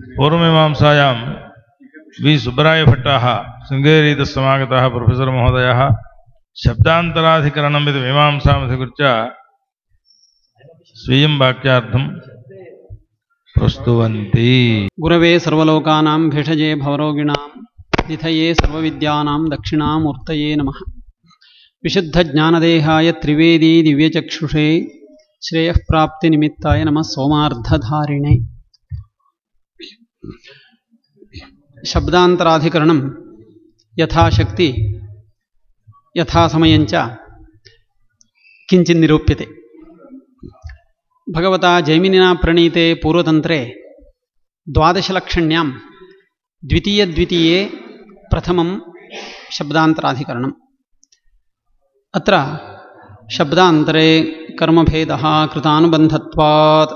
पूर्वमीमांसायां वि. सुब्बरायभट्टाः शृङ्गेरीतः समागताः professor महोदयाः शब्दान्तराधिकरणम् इति मीमांसामधिकृत्य स्वीयं वाक्यार्थं प्रस्तुवन्ति। गुरवे सर्वलोकानां भेषजे भवरोगिणां निधये सर्वविद्यानां दक्षिणामूर्तये नमः। विशुद्धज्ञानदेहाय त्रिवेदी दिव्यचक्षुषे, श्रेयःप्राप्तिनिमित्ताय नमः सोमार्धधारिणे। शब्दान्तराधिकरणं यथाशक्ति यथासमयञ्च किञ्चिन्निरूप्यते भगवता जैमिनिना प्रणीते पूर्वतन्त्रे द्वादशलक्षण्यां द्वितीयद्वितीये प्रथमं शब्दान्तराधिकरणम् अत्र शब्दान्तरे कर्मभेदः कृतानुबन्धत्वात्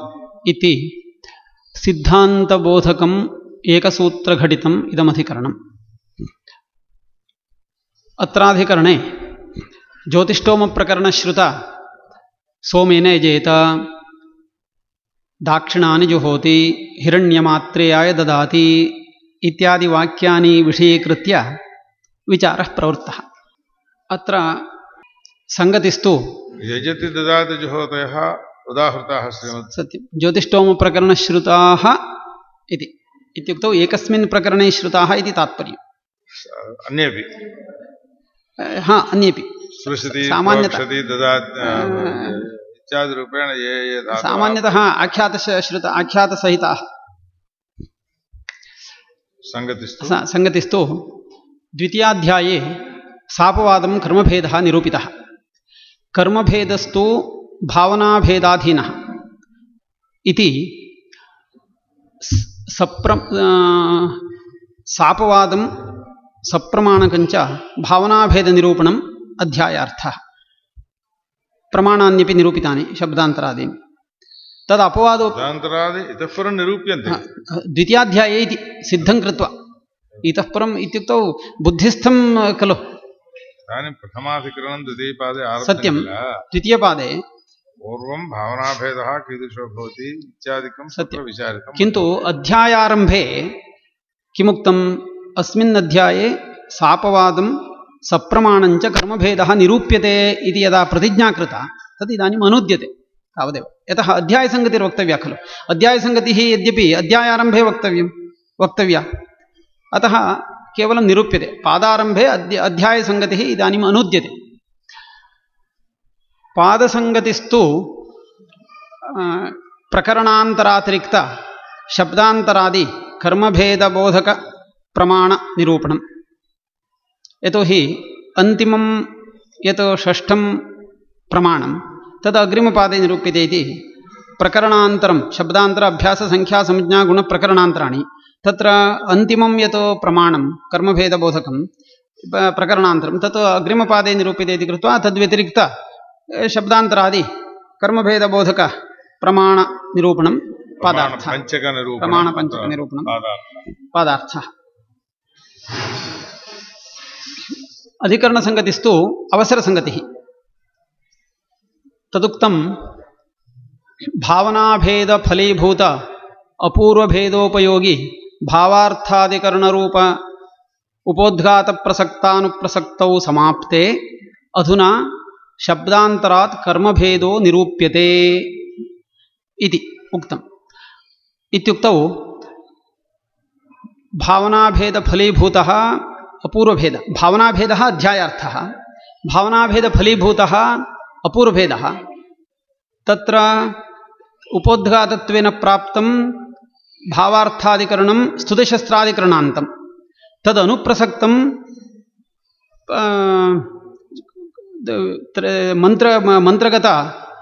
इति सिद्धान्तबोधकम् एकसूत्रघटितम् इदमधिकरणम्। अत्राधिकरणे ज्योतिष्ठोमप्रकरणश्रुत सोमेन यजेत, दाक्षिणानि जुहोति, हिरण्यमात्रेयाय ददाति इत्यादि वाक्यानि विषयीकृत्य विचारः प्रवृत्तः। अत्र सङ्गतिस्तु यजति ददाति जुहोतयः उदाहृताः श्रीमद् सत्यं। ज्योतिष्ठोमप्रकरणश्रुताः इति। इत्युक्तौ एकस्मिन् प्रकरणे श्रुताः इति तात्पर्यम्। अन्येपि। हा अन्येपि। इत्यादिरूपेण ये ये सामान्यतः आख्यातश्रुत आख्यातसहिताः। सङ्गतिस्तु। सङ्गतिस्तु। द्वितीयाध्याये सापवादं कर्मभेदः निरूपितः। कर्मभेदस्तु भावनाभेदाधीनः इति सप्र सापवादं सप्रमाणकञ्च भावनाभेदनिरूपणम् अध्यायार्थः। प्रमाणान्यपि निरूपितानि शब्दान्तरादीनि। इतः परं निरूप्यन्ते। द्वितीयाध्याये इति सिद्धं कृत्वा इतः परम् इत्युक्तौ बुद्धिस्थं खलु। इदानीं प्रथमाधिकरणं द्वितीयपादे सत्यं। द्वितीयपादे पूर्वं भावनाभेदः कीदृशो भवति इत्यादिकं सत्यं। विचारितं किन्तु अध्यायारम्भे किमुक्तम्? अस्मिन् अध्याये सापवादं सप्रमाणञ्च कर्मभेदः निरूप्यते इति यदा प्रतिज्ञा कृता तत् इदानीम् अनुद्यते तावदेव। यतः अध्यायसङ्गतिर्वक्तव्या खलु? अध्यायसङ्गतिः यद्यपि अध्यायारम्भे वक्तव्यं वक्तव्या। अतः केवलं निरूप्यते। पादारम्भे अद्य अध्यायसङ्गतिः इदानीम् अनुद्यते। पादसङ्गतिस्तु आ, प्रकरणान्तरातिरिक्त शब्दान्तरादि कर्मभेदबोधकप्रमाणनिरूपणम् यतोहि अन्तिमं यत् षष्ठं प्रमाणं तद् अग्रिमपादे निरूप्यते इति प्रकरणान्तरं शब्दान्तर अभ्याससङ्ख्यासंज्ञागुणप्रकरणान्तराणि तत्र अन्तिमं यत् प्रमाणं कर्मभेदबोधकं प्रकरणान्तरं तत् अग्रिमपादे निरूप्यते इति कृत्वा तद्व्यतिरिक्त ए, शब्दान्तरादि कर्मभेदबोधकप्रमाणनिरूपणं पादार्थः। पञ्चकनिरूपणं प्रमाणपञ्चकनिरूपणं पादार्थः। पादार्थः। अधिकरणसङ्गतिस्तु अवसरसङ्गतिः तदुक्तं भावनाभेदफलीभूत अपूर्वभेदोपयोगि भावार्थादिकरणरूप उपोद्घातप्रसक्तानुप्रसक्तौ समाप्ते अधुना शब्दान्तरात् कर्मभेदो निरूप्यते इति उक्तम्। इत्युक्तौ भावनाभेदफलीभूतः अपूर्वभेद, भावनाभेदः अध्यायार्थः, भावनाभेदफलीभूतः अपूर्वभेदः। तत्र उपोद्घातत्वेन प्राप्तं भावार्थादिकरणं स्तुतिशस्त्रादिकरणान्तं तदनुप्रसक्तं त्र- मन्त्र म- मन्त्रगत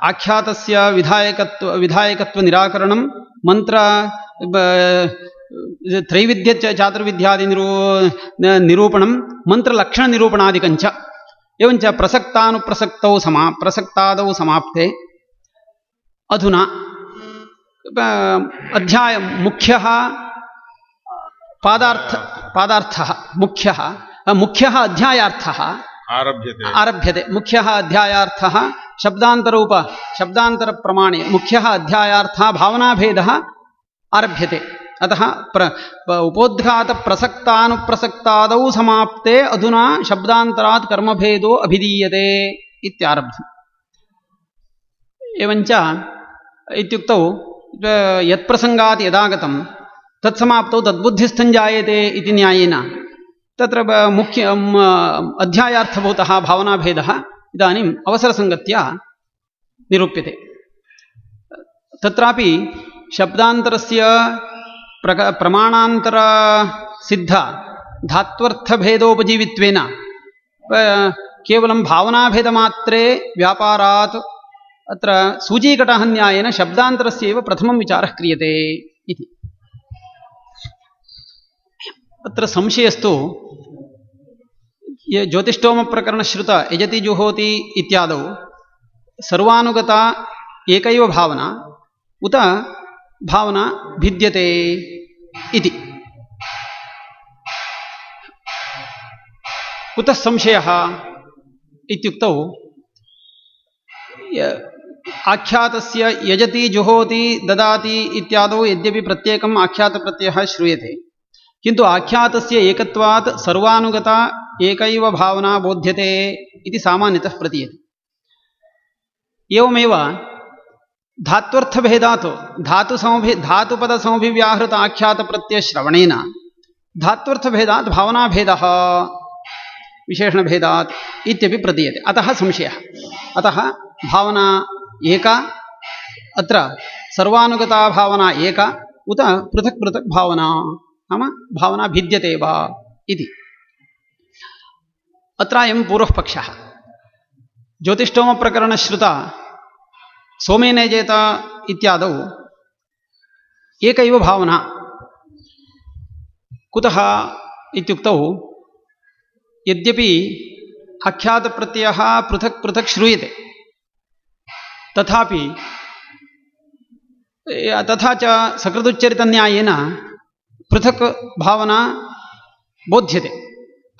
आख्यातस्य विधायकत्व, विधायकत्वनिराकरणं मन्त्र ब- त्रैविध्य चातुर्विध्यादिनिरू निरूपणं मन्त्रलक्षणनिरूपणादिकञ्च एवञ्च प्रसक्तानुप्रसक्तौ समा, प्रसक्तादौ समाप्ते। अधुना अध्याय, मुख्यः, पादार्थ, पादार्थः, मुख्यः मुख्यः अध्यायार्थः। आरभ्यते। आरभ्यते। मुख्यः अध्यायार्थः शब्दान्तरूप, शब्दान्तरप्रमाणे मुख्यः अध्यायार्थः भावनाभेदः आरभ्यते। अतः प्र उपोद्घातप्रसक्तानुप्रसक्तादौ समाप्ते अधुना शब्दान्तरात् कर्मभेदो अभिधीयते इत्यारब्धम्। एवञ्च इत्युक्तौ यत्प्रसङ्गात् यदागतं तत्समाप्तौ तद्बुद्धिस्थं जायते इति न्यायेन तत्र ब- मुख्य म, अध्यायार्थभूतः भावनाभेदः इदानीम् अवसरसङ्गत्या निरूप्यते। तत्रापि शब्दान्तरस्य प्रक प्रमाणान्तरसिद्ध धात्वर्थभेदोपजीवित्वेन केवलं भावनाभेदमात्रे व्यापारात् अत्र सूचीकटः न्यायेन शब्दान्तरस्यैव प्रथमं विचारः क्रियते इति। अत्र संशयस्तु ये ज्योतिष्ठोमप्रकरणश्रुत यजति जुहोति इत्यादौ। सर्वानुगता एकैव भावना, उत भावना भिद्यते इति। कुतः संशयः इत्युक्तौ आख्यातस्य यजति जुहोति ददाति इत्यादौ यद्यपि प्रत्येकम् आख्यातप्रत्ययः श्रूयते। किन्तु आख्यातस्य एकत्वात् सर्वानुगता एकैव भावना बोध्यते इति सामान्यतः प्रतीयते। एवमेव धात्वर्थभेदात् धातुसमभि, धातुपदसमभिव्याहृत आख्यातप्रत्ययश्रवणेन धात्वर्थभेदात् भावनाभेदः, विशेषणभेदात् इत्यपि प्रतीयते। अतः संशयः। अतः भावना एका, अत्र सर्वानुगता भावना एका, उत पृथक् पृथक् भावना। नाम भावना भिद्यते वा इति। अत्र अयं पूर्वः पक्षः। ज्योतिष्ठोमप्रकरणश्रुता सोमेनेजेत इत्यादौ एकैव भावना। कुतः इत्युक्तौ, यद्यपि आख्यातप्रत्ययः पृथक् पृथक् श्रूयते, तथापि, तथा च सकृदुच्चरितन्यायेन पृथक् भावना बोध्यते।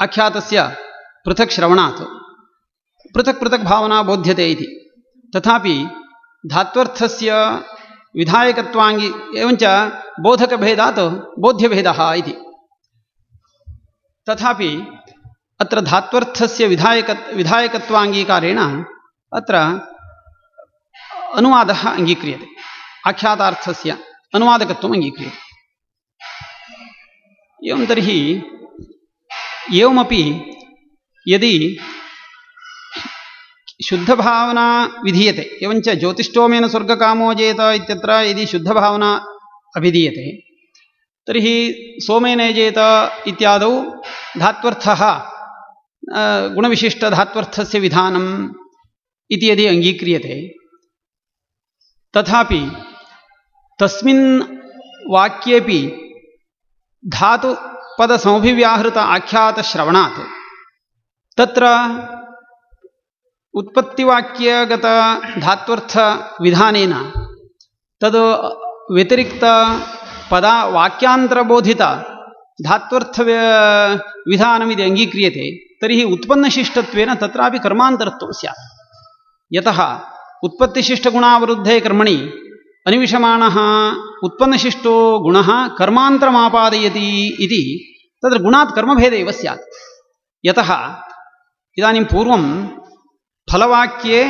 आख्यातस्य पृथक् श्रवणात्। पृथक् पृथक् भावना बोध्यते इति। तथापि धात्वर्थस्य विधायकत्वाङ्गी एवञ्च बोधकभेदात् बोध्यभेदः इति। तथापि अत्र धात्वर्थस्य विधायक विधायकत्वाङ्गीकारेण अत्र अनुवादः अङ्गीक्रियते। आख्यातार्थस्य अनुवादकत्वम् अङ्गीक्रियते। एवं तर्हि एवमपि यदि शुद्धभावना विधीयते, एवञ्च ज्योतिष्ठोमेन स्वर्गकामो जेत इत्यत्र यदि शुद्धभावना अभिधीयते, तर्हि सोमेनेजेत इत्यादौ धात्वर्थः गुणविशिष्टधात्वर्थस्य विधानम् इति यदि अङ्गीक्रियते, तथापि तस्मिन् वाक्येपि धातुपदसमभिव्याहृत आख्यातश्रवणात् तत्र उत्पत्तिवाक्यगतधात्वर्थविधानेन तद् व्यतिरिक्तपदा वाक्यान्तरबोधित धात्वर्थविधानमिति अङ्गीक्रियते, तर्हि उत्पन्नशिष्टत्वेन तत्रापि कर्मान्तरत्वं स्यात्। यतः उत्पत्तिशिष्टगुणावरुद्धे कर्मणि अनिविशमाणः उत्पन्नशिष्टो गुणः कर्मान्तरमापादयति इति तत्र गुणात् कर्मभेद एव स्यात्। यतः इदानीं पूर्वं फलवाक्ये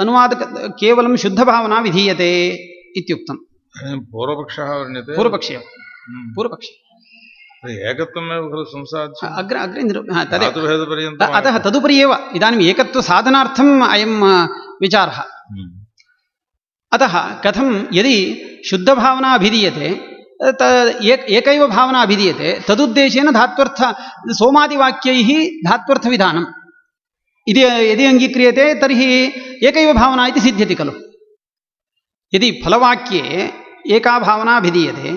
अनुवादक केवलं शुद्धभावना विधीयते इत्युक्तं इदानीं पूर्वपक्षः वर्ण्यते? पूर्वपक्षे। पूर्वपक्षे। एकत्वमेव खलु संसाध्यम् अग्रे अग्रे निरू तदेव। अतः तदुपरि एव। इदानीम् एकत्वसाधनार्थम् अयं विचारः। हम्म। अतः कथं यदि शुद्धभावना अभिधीयते एक, एकैव भावना अभिधीयते, तदुद्देशेन धात्वर्थ, सोमादिवाक्यैः धात्वर्थविधानम्। इति, यदि अङ्गीक्रियते, तर्हि एकैव भावना इति सिद्ध्यति खलु। यदि फलवाक्ये एका भावना अभिधीयते,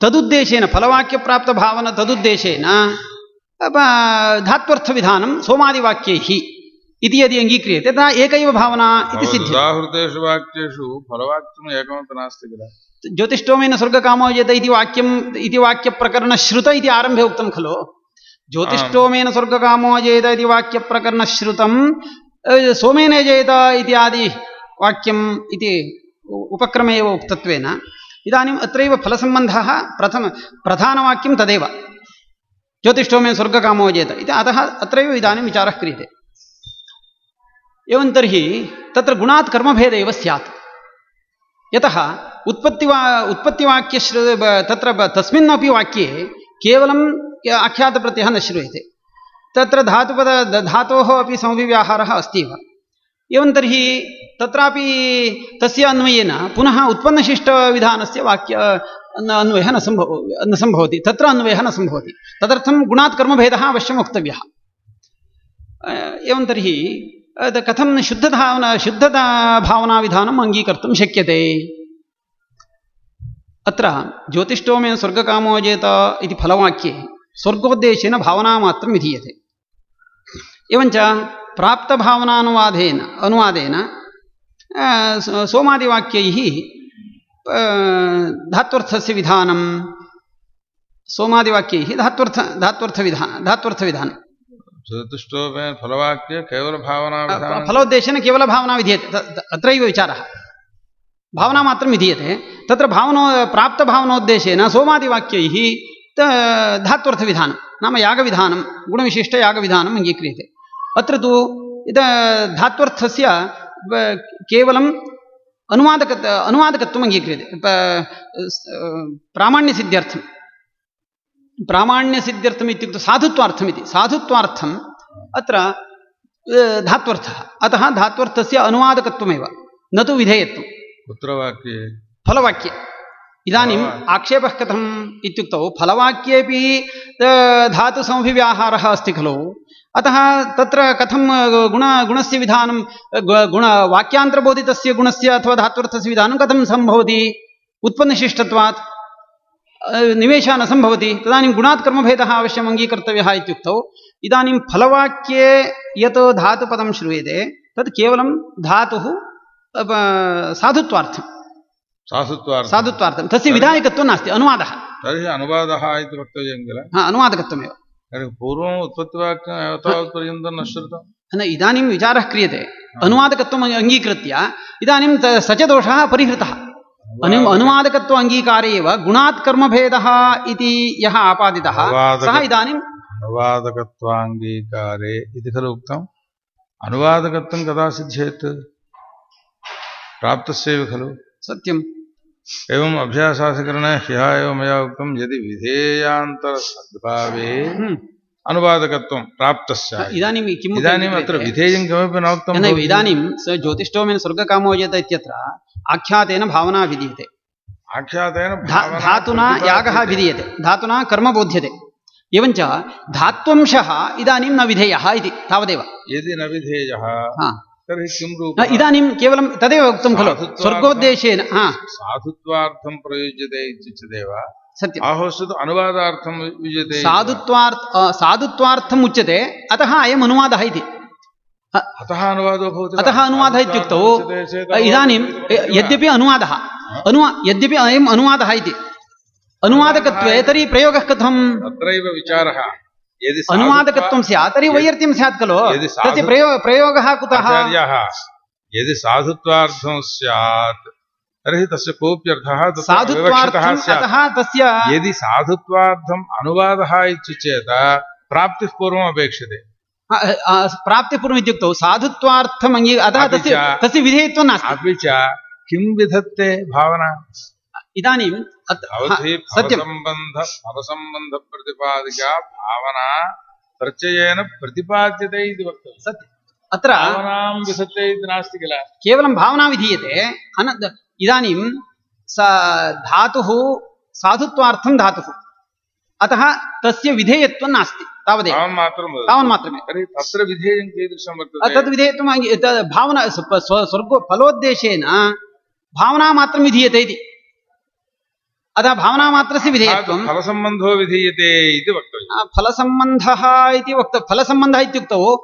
तदुद्देशेन, फलवाक्यप्राप्तभावना तदुद्देशेन धात्वर्थविधानं सोमादिवाक्यैः। इति यदि अङ्गीक्रियते तदा एकैव भावना इति उदाहृतेषु वाक्येषु फलवाक्यम् एकमपि नास्ति किल ज्योतिष्ठोमेन स्वर्गकामो यत इति वाक्यम् इति वाक्यप्रकरणश्रुत इति आरम्भे उक्तं खलु ज्योतिष्ठोमेन स्वर्गकामो जेत इति वाक्यप्रकरणश्रुतं सोमेन जेत इत्यादि वाक्यम् इति उपक्रमे एव उक्तत्वेन इदानीम् अत्रैव फलसम्बन्धः प्रथम प्रधानवाक्यं तदेव ज्योतिष्ठोमे स्वर्गकामो जेत इति अतः अत्रैव इदानीं विचारः क्रियते एवं तर्हि तत्र गुणात् कर्मभेद एव स्यात्। यतः उत्पत्तिवा उत्पत्तिवाक्यश्रु ब- तत्र तस्मिन्नपि वाक्ये केवलं आख्यातप्रत्ययः न श्रूयते। तत्र धातुपद, धातोः अपि समभिव्याहारः अस्ति एव एवं तर्हि तत्रापि तस्य अन्वयेन पुनः उत्पन्नशिष्टविधानस्य वाक्य अन्वयः न सम्भव, न सम्भवति। तत्र अन्वयः न सम्भवति। तदर्थं गुणात् कर्मभेदः अवश्यं वक्तव्यः। एवं तर्हि कथं शुद्धधावना शुद्धता भावनाविधानम् अङ्गीकर्तुं शक्यते। अत्र ज्योतिष्ठोमे स्वर्गकामो जेत इति फलवाक्ये स्वर्गोद्देशेन भावनामात्रं विधीयते। एवञ्च प्राप्तभावनानुवादेन अनुवादेन सोमादिवाक्यैः धात्वर्थस्य विधानं। सोमादिवाक्यैः धात्वर्थ धात्वर्थविधान धात्वर्थविधानं। चतुष्टोपे फलवाक्ये केवलभावना विधानं फलोद्देशेन केवलभावना विधीयते। त- त- अत्रैव विचारः। भावनामात्रं विधीयते। तत्र भावनो प्राप्तभावनोद्देशेन सोमादिवाक्यैः धात्वर्थविधानं। नाम यागविधानं गुणविशिष्टयागविधानम् अङ्गीक्रियते। अत्र तु इद धात्वर्थस्य केवलम् अनुवादक अनुवादकत्वम् अङ्गीक्रियते। प्रामाण्यसिद्ध्यर्थं प्रामाण्यसिद्ध्यर्थम् इत्युक्ते साधुत्वार्थमिति साधुत्वार्थम् अत्र धात्वर्थः। अतः धात्वर्थस्य अनुवादकत्वमेव। न तु विधेयत्वं कुत्र वाक्ये फलवाक्ये। इदानीम्। आक्षेपः कथम् इत्युक्तौ? फलवाक्येपि धातुसमभिव्याहारः अस्ति खलु। अतः तत्र कथं गुण गुणस्य विधानं अ, गुण वाक्यान्तर्बोधितस्य गुणस्य अथवा धात्वर्थस्य विधानं कथं सम्भवति? उत्पन्नशिष्टत्वात्। निवेशः न सम्भवति। तदानीं गुणात् कर्मभेदः अवश्यम् अङ्गीकर्तव्यः इत्युक्तौ। इदानीं फलवाक्ये यत् धातुपदं श्रूयते तत् केवलं धातुः साधुत्वार्थं साधुत्वार्थं साधुत्वार्थं तस्य विधायकत्वं नास्ति अनुवादः। तर्हि अनुवादः इति वक्तव्यं किल हा अनुवादकत्वमेव। पूर्वम् उत्पत्तिवाक्यम् एतावत्पर्यन्तं न श्रुतं? न इदानीं विचारः क्रियते। अनुवादकत्वम् अङ्गीकृत्य इदानीं स च दोषः परिहृतः। अनु अनुवादकत्व अङ्गीकारे एव गुणात् कर्मभेदः इति यः आपादितः सः इदानीं अनुवादकत्वाङ्गीकारे इति खलु उक्तम्। अनुवादकत्वं कदा सिद्ध्येत्? प्राप्तस्यैव खलु। सत्यं एवम् अभ्यासाधिकरणे ह्यः एव मया उक्तं यदि विधेयान्तरसद्भावे हम्म। अनुवादकत्वं प्राप्तस्य इदानीं किम् इदानीम् अत्र विधेयं किमपि न उक्तं नैव इदानीं स ज्योतिष्ठोमेन स्वर्गकामोयत इत्यत्र आख्यातेन भावना विधीयते। आख्यातेन धातुना यागः विधीयते। धातुना कर्म बोध्यते। एवञ्च धात्वंशः इदानीं न विधेयः इति तावदेव। यदि न विधेयः तर्हि किं न, इदानीं केवलं तदेव उक्तं खलु। स्वर्गोद्देशेन हा। साधुत्वार्थं प्रयुज्यते इत्युच्यते वा? सत्यं आहोस्तु अनुवादार्थं युज्यते? साधुत्वार्थ साधुत्वार्थम् उच्यते अतः अयम् अनुवादः इति अतः अनुवादो भवति? अतः अनुवादः इत्युक्तौ इदानीं? यद्यपि अनुवादः अनुवा यद्यपि अयम् अनुवादः इति अनुवादकत्वे तर्हि प्रयोगः कथम् तत्रैव विचारः यदि अनुवादकत्वं स्यात् तर्हि स्यात् खलु तस्य प्रयो प्रयोगः कुतः यदि साधुत्वार्थं स्यात् तर्हि तस्य कोऽप्यर्थः? अतः तस्य यदि साधुत्वार्थम् अनुवादः इति चेत् प्राप्तिः पूर्वम् अपेक्षते। प्राप्तिपूर्वम् इत्युक्तौ साधुत्वार्थम् अङ्गी अतः तस्य तस्य विधेयत्वं नास्ति। अपि च किं विधत्ते भावना? इदानीम् भावना प्रत्ययेन प्रतिपाद्यते इति वक्तव्यम्। सत्यम्। अत्र भावनां विधत्ते इति नास्ति किल? केवलं भावना विधीयते अन इदानीं स धातुः साधुत्वार्थं धातुः। अतः तस्य विधेयत्वं नास्ति तावदेव। तावन्मात्रमेव तत्र विधेयं कीदृशं वर्तते? तद् त- भावना स्व- स्व- फलोद्देशेन भावनामात्रं विधीयते इति। अतः भावनामात्रस्य विधेयत्वं फलसम्बन्धो विधीयते इति वक्तव्यम्। आ, फलसम्बन्धः इति वक्त फलसम्बन्धः इत्युक्तौ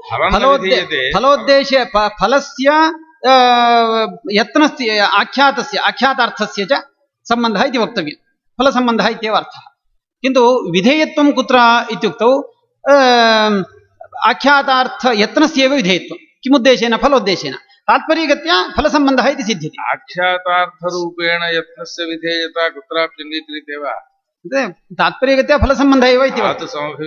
फलोद्देशे फलस्य यत्नस्य आख्यातस्य आख्यातार्थस्य च सम्बन्धः इति वक्तव्यं। फलसम्बन्धः इत्येव अर्थः। किन्तु विधेयत्वं कुत्र इत्युक्तौ आख्यातार्थ यत्नस्यैव विधेयत्वं। किमुद्देशेन फलोद्देशेन। तात्पर्यगत्या फलसम्बन्धः इति सिद्ध्यति। आख्यातार्थरूपेण यत्नस्य विधेयता कुत्रापि अङ्गीक्रियते वा तत् तात्पर्यगत्या फलसम्बन्धः एव इति वक्तव्यम्।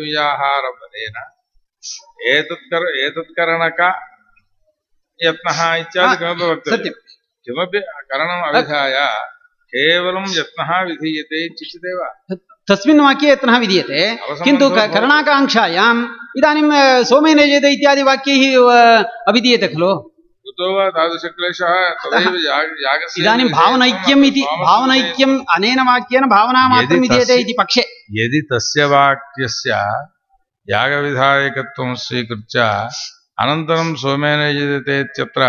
एतत्कर एतत्करणक यत्नः इत्यादि किमपि वक्तव्यम् सत्यं किमपि करणम् अविधाय केवलं यत्नः विधीयते इत्युच्यते वा? तस्मिन् वाक्ये यत्नः विधीयते। किन्तु करणाकाङ्क्षायाम् इदानीं सोमेन यजेत इत्यादि वाक्यैः अ, अविधीयते खलु। कुतो वा तादृशक्लेशः तदैव यागस्य इदानीं भावनैक्यम् इति भावनैक्यम् अनेन वाक्येन भावनामात्रं विधीयते इति पक्षे। यदि तस्य वाक्यस्य यागविधायकत्वं स्वीकृत्य अनन्तरं सोमेन यजते इत्यत्र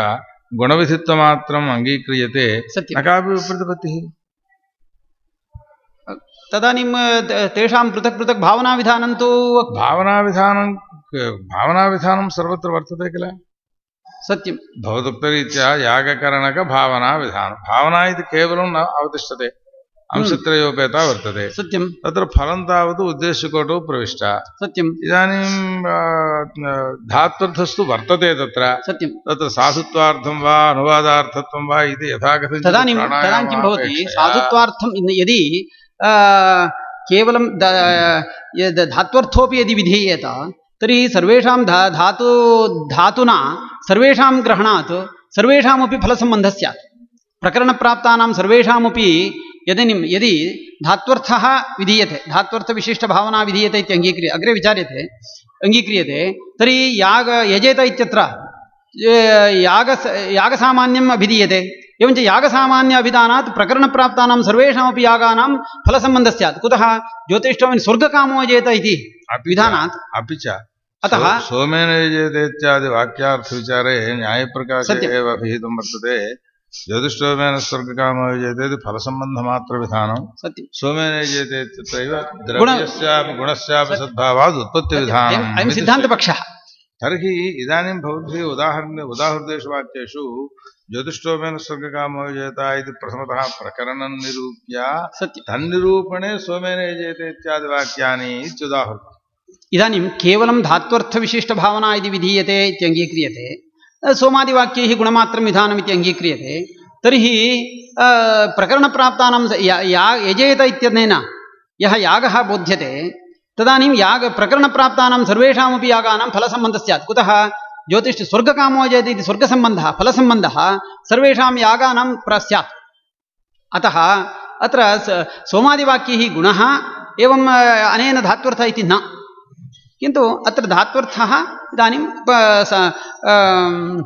गुणविधित्वमात्रम् अङ्गीक्रियते सत्यं न कापि विप्रतिपत्तिः तदानीं अ, त- तेषां पृथक् पृथक् भावनाविधानं तु भावनाविधानं भावनाविधानं सर्वत्र वर्तते किल सत्यं भवदुक्तरीत्या यागकरणकभावनाविधानं भावना अवतिष्ठते अंशत्रयोपेता वर्तते सत्यं तत्र फलं तावत् उद्देश्यकोटौ प्रविष्टा सत्यम् इदानीं धात्वर्थस्तु वर्तते तत्र सत्यं तत्र साधुत्वार्थं वा अनुवादार्थत्वं वा इति यथाकथञ्चित् तदानीं तदानीं किं भवति साधुत्वार्थं यदि केवलं धात्वर्थोपि यदि विधीयेत तर्हि सर्वेषां धा धातु धातुना सर्वेषां ग्रहणात् सर्वेषामपि फलसम्बन्धः स्यात् प्रकरणप्राप्तानां सर्वेषामपि यदि निम्- यदि धात्वर्थः विधीयते धात्वर्थविशिष्टभावना विधीयते इति अङ्गीक्रिय अग्रे विचार्यते अङ्गीक्रियते तर्हि याग यजेत इत्यत्र याग यागसामान्यम् अभिधीयते एवञ्च यागसामान्य अभिधानात् प्रकरणप्राप्तानां सर्वेषामपि यागानां फलसम्बन्धः स्यात्। कुतः? ज्योतिष्ठं स्वर्गकामो यजेत इति विधानात्। अपि च। अतः सोमेन यजेते इत्यादि वाक्यार्थविचारे न्यायप्रकाशे। एव अभिहितं वर्तते। ज्योतिष्ठोमेन स्वर्गकामो यजेते इति फलसम्बन्धमात्रविधानं। सत्यं सोमेन यजेते इत्यत्रैव द्रव्यस्यापि गुणस्यापि सद्भावात् अयम् उत्पत्तिविधानम् अयं सिद्धान्तपक्षः। तर्हि इदानीं भवद्भिः उदाहरणे उदाहृतेषु वाक्येषु स्वर्गकामो यजेता इति प्रथमतः प्रकरणं निरूप्य तन्निरूपणे सोमेन यजेते इत्यादि वाक्यानि इत्युदाहृतम् इदानीं केवलं धात्वर्थविशिष्टभावना इति विधीयते इत्यङ्गीक्रियते सोमादिवाक्यैः गुणमात्रं विधानम् इति अङ्गीक्रियते, तर्हि प्रकरणप्राप्तानां या यजेत इत्यनेन यः यागः बोध्यते, तदानीं याग, प्रकरणप्राप्तानां सर्वेषामपि यागानां फलसम्बन्धः स्यात्। कुतः? ज्योतिष स्वर्गकामो यजेति इति स्वर्गसम्बन्धः, फलसम्बन्धः सर्वेषां यागानां प्र, स्यात्। अतः, अत्र सोमादिवाक्यैः गुणः एवम् अनेन धात्वर्थः इति न। किन्तु अत्र धात्वर्थः इदानीं अम्,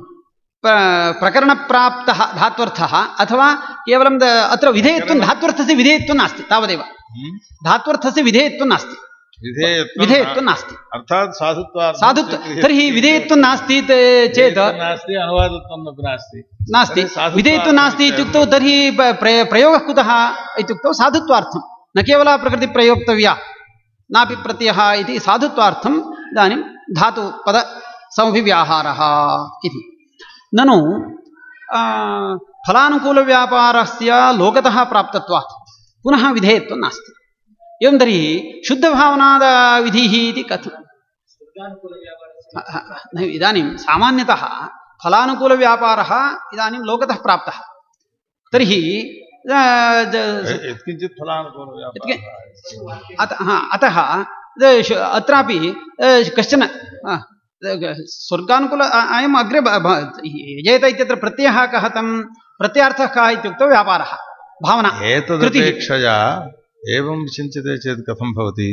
प्रकरणप्राप्तः धात्वर्थः अथवा केवलं अत्र विधेयत्वं धात्वर्थस्य विधेयत्वं नास्ति तावदेव। हम्म? धात्वर्थस्य विधेयत्वं नास्ति। विधेयत्वं नास्ति। अर्थात् साधुत्वार्थं साधुत्व तर्हि विधेयत्वं नास्ति चेत् नास्ति अनुवादत्वम् अपि नास्ति। नास्ति। विधेयत्वं नास्ति इत्युक्तौ तर्हि प्रयोगः कुतः इत्युक्तौ साधुत्वार्थं। न केवला प्रकृतिप्रयोक्तव्या। नापि प्रत्ययः इति साधुत्वार्थम् इदानीं धातुपदसमभिव्याहारः इति। ननु फलानुकूलव्यापारस्य लोकतः प्राप्तत्वात्। पुनः विधेयत्वं नास्ति। एवं तर्हि शुद्धभावनादविधिः इति कथं न, इदानीं सामान्यतः फलानुकूलव्यापारः इदानीं लोकतः प्राप्तः। तर्हि यत्किञ्चित् फलानुकूलव्यापारः अत हा, अतः अत्रापि अ, कश्चन स्वर्गानुकूल अयम् अग्रे यजेत इत्यत्र प्रत्ययः कः तं? प्रत्यार्थः कः इत्युक्तौ व्यापारः भावना एतदपेक्षया एवं चिन्त्यते चेत् कथं भवति?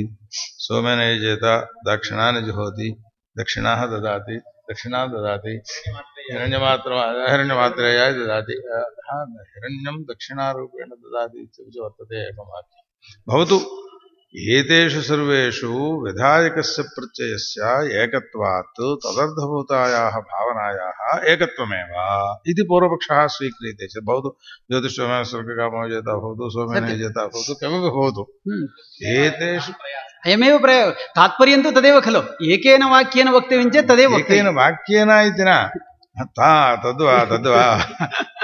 सोमेन यजेत दक्षिणानि जुहोति दक्षिणाः ददाति दक्षिणां ददाति। हिरण्यमात्र हिरण्यमात्रया ददाति। अतः हिरण्यं दक्षिणारूपेण ददाति इत्यपि वर्तते एकं वाक्यं। भवतु एतेषु सर्वेषु विधायकस्य प्रत्ययस्य एकत्वात् तदर्थभूतायाः भावनायाः एकत्वमेव इति पूर्वपक्षः स्वीक्रियते चेत् भवतु ज्योतिषोमेन स्वर्गकामो यजेता भवतु सोमेन। यजेता भवतु किमपि भवतु। हम्म। एतेषु अयमेव प्रयो तात्पर्यं तु तदेव खलु। एकेन वाक्येन वक्तव्यं चेत् तदेव एकेन वाक्येन इति न। ता तद्वा तद्वा।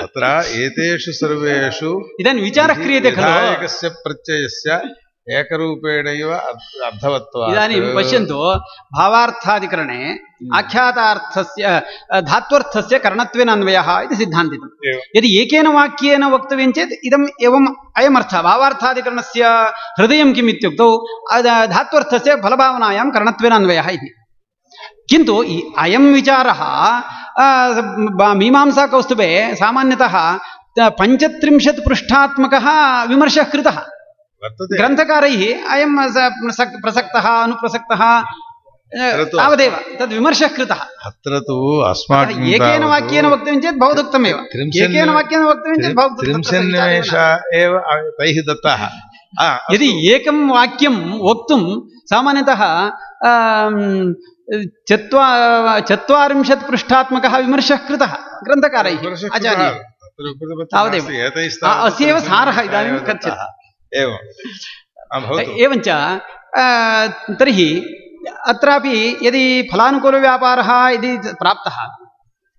तत्र एतेषु सर्वेषु इदानीं विचारः क्रियते खलु। विधायकस्य प्रत्ययस्य एकरूपेणैव अर्थ- इदानीं पश्यन्तु भावार्थाधिकरणे आख्यातार्थस्य धात्वर्थस्य करणत्वेन अन्वयः इति सिद्धान्तितम् एवं। यदि एकेन वाक्येन वक्तव्यं चेत् इदम् एवम् अयमर्थः। भावार्थाधिकरणस्य हृदयं किम् इत्युक्तौ? धात्वर्थस्य फलभावनायां करणत्वेन अन्वयः इति। किन्तु अयं विचारः ब- मीमांसाकौस्तुभे सामान्यतः पञ्चत्रिंशत् पृष्ठात्मकः विमर्शः कृतः ग्रन्थकारैः अयं प्रसक्तः अनुप्रसक्तः तावदेव तद् विमर्शः कृतः अत्र तु अस्माकं एकेन वाक्येन वक्तव्यं चेत् भवदुक्तमेव एकेन वाक्येन वक्तव्यं चेत् भवदुक्तं एव तैः दत्ताः यदि एकं वाक्यं वक्तुं सामान्यतः चत्वा चत्वारिंशत् पृष्ठात्मकः विमर्शः कृतः ग्रन्थकारैः। आचार्यैः तावदेव। अस्यैव तावत् सारः इदानीं एव कथ्यते। एवं भवतु एवञ्च तर्हि अत्रापि यदि फलानुकूलव्यापारः यदि प्राप्तः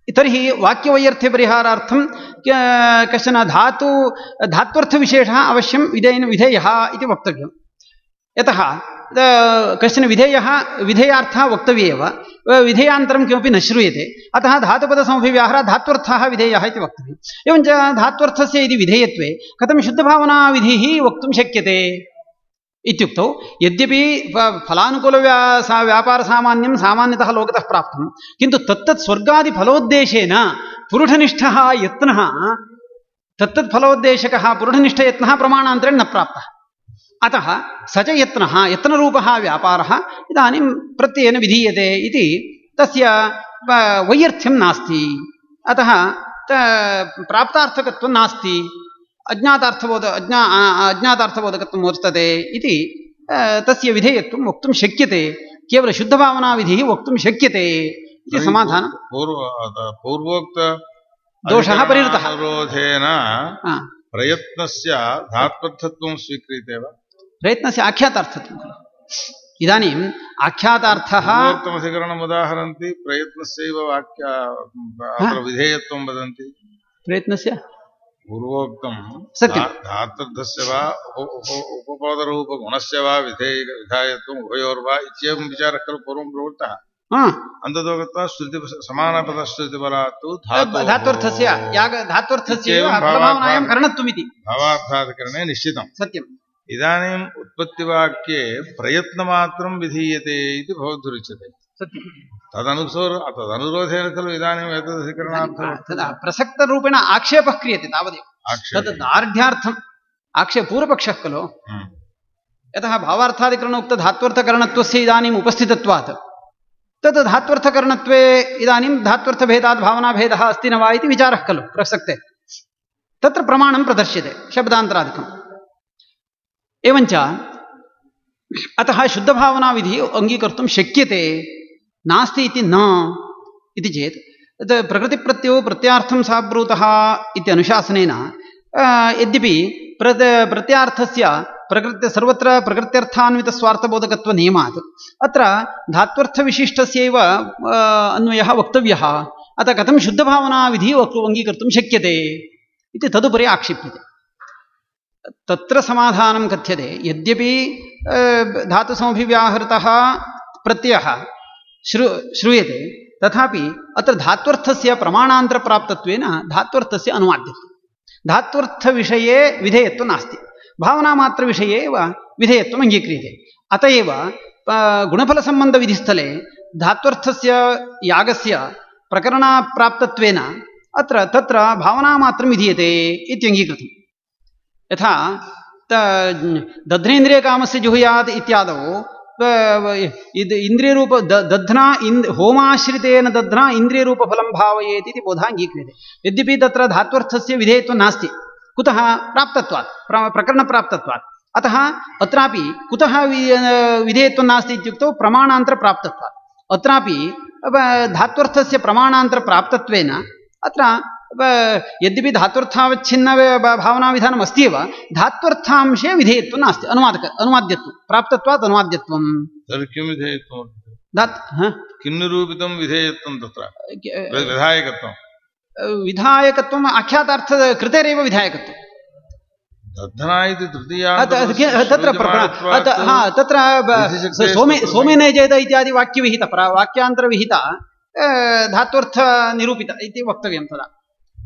तर्हि वाक्यवैयर्थ्यपरिहारार्थं कश्चन धातु धात्वर्थविशेषः अवश्यं विधेयन विधेयः इति वक्तव्यं यतः कश्चन विधेयः, विधेयार्थः वक्तव्य एव विधेयान्तरं किमपि न श्रूयते। अतः धातुपदसमभिव्याहारः धात्वर्थः विधेयः इति वक्तव्यम्। एवञ्च धात्वर्थस्य यदि विधेयत्वे कथं शुद्धभावनाविधिः वक्तुं शक्यते? इत्युक्तौ, यद्यपि फलानुकूलव्या सा व्यापारसामान्यं सामान्यतः लोकतः प्राप्तं, किन्तु तत्तत् स्वर्गादिफलोद्देशेन पुरुषनिष्ठः यत्नः, तत्तत् फलोद्देशकः पुरुषनिष्ठयत्नः प्रमाणान्तरेण न प्राप्तः। अतः स च यत्नः यत्नरूपः व्यापारः इदानीं प्रत्ययेन विधीयते इति तस्य वैयर्थ्यं नास्ति। अतः त- प्राप्तार्थकत्वं नास्ति। अज्ञातार्थबोध अज्ञा अज्ञातार्थबोधकत्वं वर्तते इति तस्य विधेयत्वं वक्तुं शक्यते। केवलशुद्धभावनाविधिः वक्तुं शक्यते इति समाधानं। पूर्व पूर्वोक्त दोषः। अनुरोधेन प्रयत्नस्य धात्वर्थत्वं स्वीक्रियते वा? प्रयत्नस्य आख्यातार्थत्वं खलु। इदानीम् आख्यातार्थः पूर्वोक्तमधिकरणम् उदाहरन्ति प्रयत्नस्यैव वाक्य विधेयत्वं वदन्ति। प्रयत्नस्य? पूर्वोक्तं सत्यं। धातर्थस्य वा उपपदरूपगुणस्य वा विधेय विधायत्वम् उभयोर्वा इत्येवं विचारः खलु पूर्वं प्रवृत्तः। अन्ततो गत्वा श्रुति समानपदश्रुतिबलात् तु धात्वर्थस्य याग धात्वर्थस्य भावार्थाधिकरणे निश्चितम्। सत्यम्। इदानीम् उत्पत्तिवाक्ये प्रयत्नमात्रं विधीयते इति भवद्भिरुच्यते तदनुसोर तदनुरोधेन खलु इदानीम् एतदधिकरणार्थं तदा प्रसक्तरूपेण आक्षेपः क्रियते तावदेव। आक्षेपः। दार्ढ्यार्थम् आक्षेप पूर्वपक्षः खलु। यतः भावार्थादिकरण उक्त धात्वर्थकरणत्वस्य इदानीम् उपस्थितत्वात्। तत् धात्वर्थकरणत्वे इदानीं धात्वर्थभेदात् भावनाभेदः अस्ति न वा इति विचारः खलु प्रसक्ते। तत्र प्रमाणं प्रदर्श्यते। शब्दान्तरादिकम् एवञ्च अतः शुद्धभावनाविधिः अङ्गीकर्तुं शक्यते, नास्ति इति न इति चेत्, तत् प्रकृतिप्रत्ययो प्रत्यार्थं साब्रूतः इति अनुशासनेन यद्यपि प्रत प्रत्यार्थस्य प्रकृत्य, सर्वत्र प्रकृत्यर्थान्वितस्वार्थबोधकत्वनियमात्, अत्र धात्वर्थविशिष्टस्यैव अन्वयः वक्तव्यः, अतः कथं शुद्धभावनाविधिः अङ्गीकर्तुं शक्यते इति तदुपरि आक्षिप्यते। तत्र समाधानं कथ्यते। यद्यपि धातुसमभिव्याहृतः प्रत्ययः श्रु, श्रूयते, तथापि अत्र धात्वर्थस्य प्रमाणान्तरप्राप्तत्वेन धात्वर्थस्य अनुवाद्यत्वं धात्वर्थविषये विधेयत्वं नास्ति। भावनामात्रविषये एव विधेयत्वम् अङ्गीक्रियते। अत एव गुणफलसम्बन्धविधिस्थले धात्वर्थस्य यागस्य प्रकरणाप्राप्तत्वेन अत्र तत्र भावनामात्रं विधीयते इत्यङ्गीकृतम् यथा दध्नेन्द्रियकामस्य जुहुयात् इत्यादौ इन्द्रियरूप दध्ना इन्द् होमाश्रितेन दध्ना इन्द्रियरूपफलं भावयेत् इति बोधः अङ्गीक्रियते। यद्यपि तत्र धात्वर्थस्य विधेयत्वं नास्ति, कुतः प्राप्तत्वात्? प्र- प्रकरणप्राप्तत्वात्। अतः अत्रापि कुतः विधेयत्वं नास्ति इत्युक्तौ प्रमाणान्तरप्राप्तत्वात्। अत्रापि धात्वर्थस्य प्रमाणान्तरप्राप्तत्वेन अत्र यद्यपि धात्वर्थावच्छिन्न भावनाविधानम् अस्ति एव धात्वर्थांशे विधेयत्वं नास्ति। अनुवादक अनुवाद्यत्वं प्राप्तत्वात् अनुवाद्यत्वं तर्हि किं विधेयत्वं? धात् किं निरूपितं विधेयत्वं तत्र? विधायकत्वं विधायकत्वम्। आख्यातार्थ कृतेरेव विधायकत्वं इति तृतीया तत्र हा तत्र सोमे तत्र सोमेन जयत इत्यादि वाक्यविहित वाक्यान्तरविहित धात्वर्थनिरूपित इति वक्तव्यं तदा।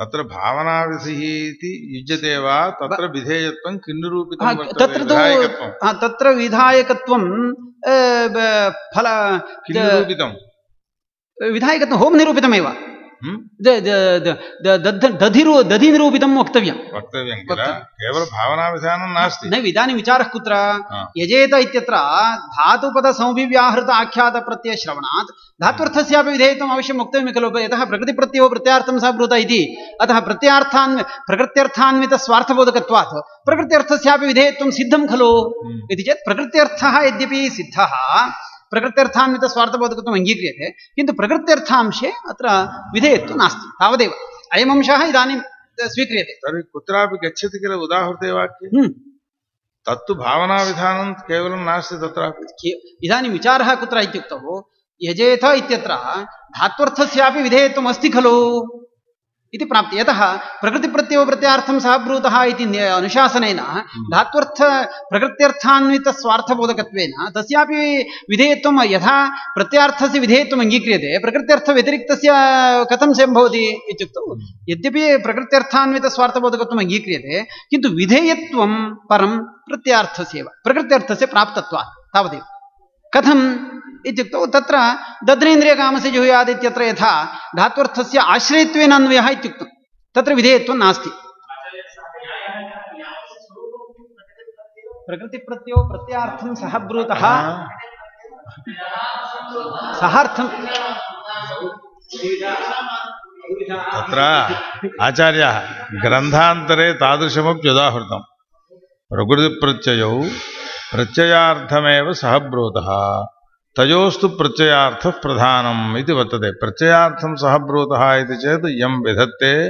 तत्र भावनाविधिः इति युज्यते वा तत्र विधेयत्वं किं निरूपितं तत्र तु तत्र विधायकत्वं फल किं निरूपितं विधायकत्वं होम निरूपितमेव द- द- द- द- दध्- दधिरू दधिनिरूपितं वक्तव्यं वक्तव्यं किल। केवलं भावनाविधानं नास्ति नैव इदानीं विचारः कुत्र यजेत इत्यत्र धातुपदसमभिव्याहृत आख्यातप्रत्ययश्रवणात् धात्वर्थस्यापि विधेयत्वम् अवश्यं वक्तव्यं खलु यतः प्रकृतिप्रत्ययो प्रत्यार्थं सः इति अतः प्रत्यार्थान् प्रकृत्यर्थान्वितस्वार्थबोधकत्वात् प्रकृत्यर्थस्यापि विधेयत्वं सिद्धं खलु। इति चेत् प्रकृत्यर्थः यद्यपि सिद्धः प्रकृत्यर्थान्वितस्वार्थबोधकत्वम् अङ्गीक्रियते किन्तु प्रकृत्यर्थांशे अत्र विधेयत्वं नास्ति तावदेव। अयमंशः इदानीं स्वीक्रियते। तर्हि कुत्रापि गच्छति किल उदाहृते वाक्ये? हम्म। तत्तु भावनाविधानं केवलं नास्ति तत्रापि। इदानीं विचारः कुत्र इत्युक्तौ? यजेथ इत्यत्र धात्वर्थस्यापि विधेयत्वम् अस्ति खलु। इति प्राप्ति। यतः प्रकृतिप्रत्ययो प्रत्यार्थं सः ब्रूतः इति अनुशासनेन, धात्वर्थ प्रकृत्यर्थान्वितस्वार्थबोधकत्वेन, तस्यापि विधेयत्वं यथा प्रत्यार्थस्य विधेयत्वम् अङ्गीक्रियते प्रकृत्यर्थव्यतिरिक्तस्य कथं सम्भवति इत्युक्तौ, यद्यपि प्रकृत्यर्थान्वितस्वार्थबोधकत्वम् अङ्गीक्रियते, किन्तु विधेयत्वं परं प्रत्यार्थस्यैव प्रकृत्यर्थस्य प्राप्तत्वात्, तावदेव। कथम्? इत्युक्तौ तत्र दद्रेन्द्रियकामस्य जुहुयात् इत्यत्र यथा धात्वर्थस्य आश्रयत्वेन अन्वयः इत्युक्तं। तत्र विधेयत्वं नास्ति। प्रकृतिप्रत्ययो प्रत्यार्थं सः ब्रूतः। सहार्थं। तत्र आचार्याः ग्रन्थान्तरे तादृशमप्युदाहृतं प्रकृतिप्रत्ययौ प्रत्ययार्थमेव सः ब्रूतः। तयोस्तु प्रत्ययार्थः प्रधानम् इति वर्तते। प्रत्ययार्थं सः ब्रूतः इति चेत् यं विधत्ते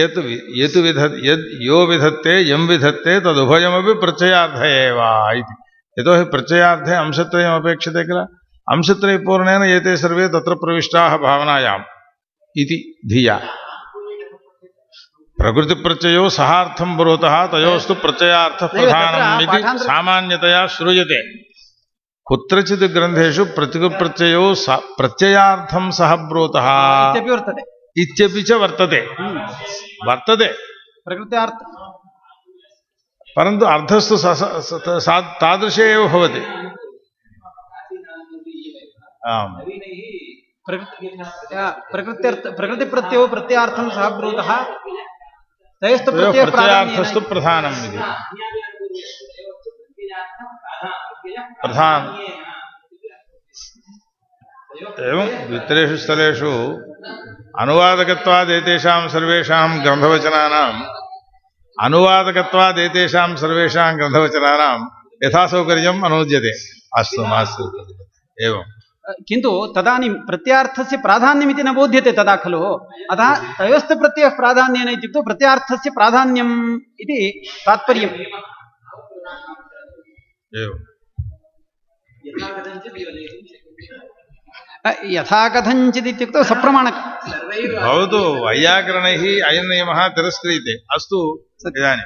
यत् यत् विध यद् यो विधत्ते यं विधत्ते तदुभयमपि प्रत्ययार्थ एव इति। यतोहि प्रत्ययार्थे अंशत्रयमपेक्षते किल? अंशत्रयपूर्णेन एते सर्वे तत्र प्रविष्टाः भावनायाम् इति धिया। प्रकृतिप्रत्ययो सहार्थं ब्रूतः तयोस्तु प्रत्ययार्थः प्रधानम् इति सामान्यतया श्रूयते। कुत्रचित् ग्रन्थेषु प्रतिप्रत्ययो स प्रत्ययार्थं सः ब्रूतः। इत्यपि वर्तते। इत्यपि च वर्तते। वर्तते। प्रकृत्यार्थ। परन्तु सा- तादृशे एव भवति। आम्। प्रकृ- प्रकृत्यर्थ प्रकृतिप्रत्ययो प्रत्यार्थं सः ब्रूतः। तयस्तु तयोः प्रत्ययः प्रत्ययार्थस्तु प्रधानम् इति। प्रधान। एवं द्वित्रेषु स्थलेषु अनुवादकत्वात् एतेषां सर्वेषां ग्रन्थवचनानाम् अनुवादकत्वात् एतेषां सर्वेषां ग्रन्थवचनानां यथासौकर्यम् अनुज्यते। अस्तु मास्तु। एवं। किन्तु तदानीं प्रत्यार्थस्य प्राधान्यमिति न बोध्यते तदा खलु। अतः तयोस्तु प्रत्ययः प्राधान्येन इत्युक्तौ प्रत्यार्थस्य प्राधान्यम् इति तात्पर्यम्। एवं अ, यथा सप्रमाणकम् भवतु वैयाकरणैः अयं नियमः तिरस्क्रियते। अस्तु इदानीं।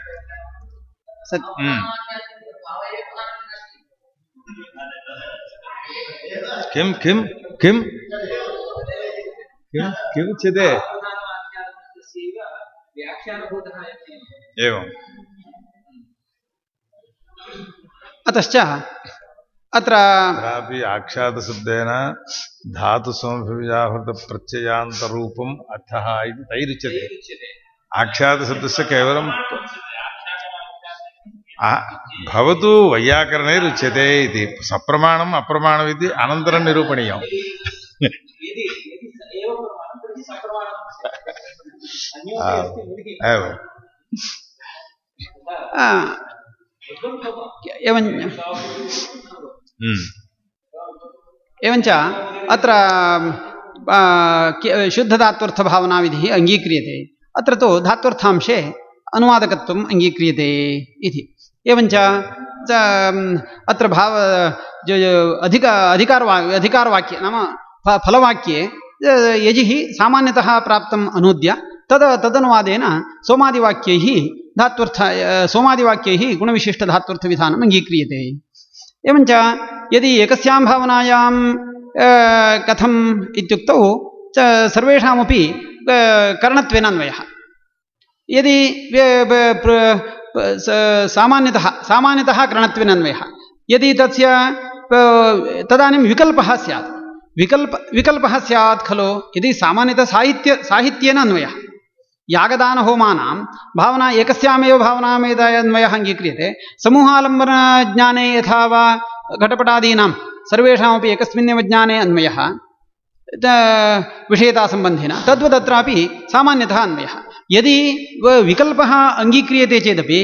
हम्म। किं किं किं? किं किमुच्यते एवं अतश्च अत्र तत्रापि आख्यातशब्देन धातुसमभिव्याहृतप्रत्ययान्तरूपम् अर्थः इति तैरुच्यते। आख्यातशब्दस्य केवलं आ- भवतु वैयाकरणैरुच्यते इति। सप्रमाणम् अप्रमाणमिति अनन्तरं निरूपणीयम् एवम्। आ, एवं हम्म। एवञ्च अत्र शुद्धधात्वर्थभावनाविधिः अङ्गीक्रियते। अत्र तु धात्वर्थांशे अनुवादकत्वम् अङ्गीक्रियते इति। एवञ्च अत्र भाव अधिक, अधिकारवा, अधिकारवाक्ये नाम फलवाक्ये यजिः सामान्यतः प्राप्तम् अनूद्य, तद, तदनुवादेन सोमादिवाक्यैः धात्वर्थ, सोमादिवाक्यैः गुणविशिष्टधात्वर्थविधानम् अङ्गीक्रियते। एवञ्च यदि एकस्यां भावनायां कथम् इत्युक्तौ सर्वेषामपि अ, करणत्वेनान्वयः। यदि सामान्यतः सामान्यतः करणत्वेनान्वयः। यदि तस्य तदानीं विकल्पः स्यात्। विकल्प विकल्पः स्यात् खलु यदि सामान्यतः साहित्य साहित्येन अन्वयः यागदानहोमानां भावना एकस्यामेव भावनामेव अन्वयः अङ्गीक्रियते समूहालम्बनज्ञाने यथा वा घटपटादीनां सर्वेषामपि एकस्मिन्नेव ज्ञाने अन्वयः विषयतासम्बन्धिन। तद्वदत्रापि सामान्यतः अन्वयः। यदि विकल्पः अङ्गीक्रियते चेदपि